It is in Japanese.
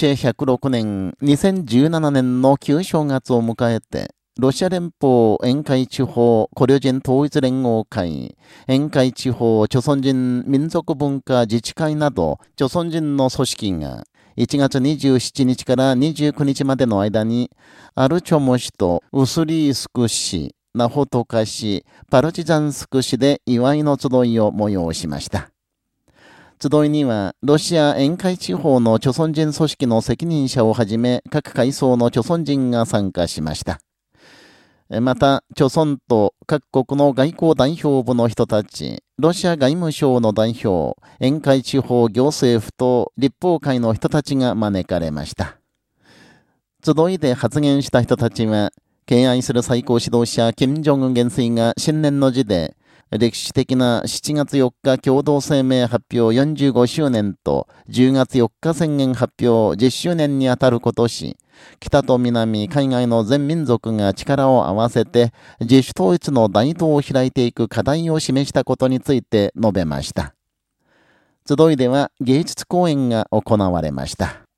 チェ106年、2017年の旧正月を迎えて、ロシア連邦沿海地方古領人統一連合会、沿海地方朝鮮人民族文化自治会など、朝鮮人の組織が、1月27日から29日までの間に、アルチョモ市とウスリースク市、ナホトカ市、パルチザンスク市で祝いの集いを催しました。集いには、ロシア沿海地方の朝鮮人組織の責任者をはじめ、各階層の朝鮮人が参加しました。また、朝鮮と各国の外交代表部の人たち、ロシア外務省の代表、沿海地方行政府と立法会の人たちが招かれました。集いで発言した人たちは、敬愛する最高指導者、金正恩元帥が新年の字で、歴史的な7月4日共同声明発表45周年と10月4日宣言発表10周年にあたることし、北と南、海外の全民族が力を合わせて自主統一の大統を開いていく課題を示したことについて述べました。集いでは芸術公演が行われました。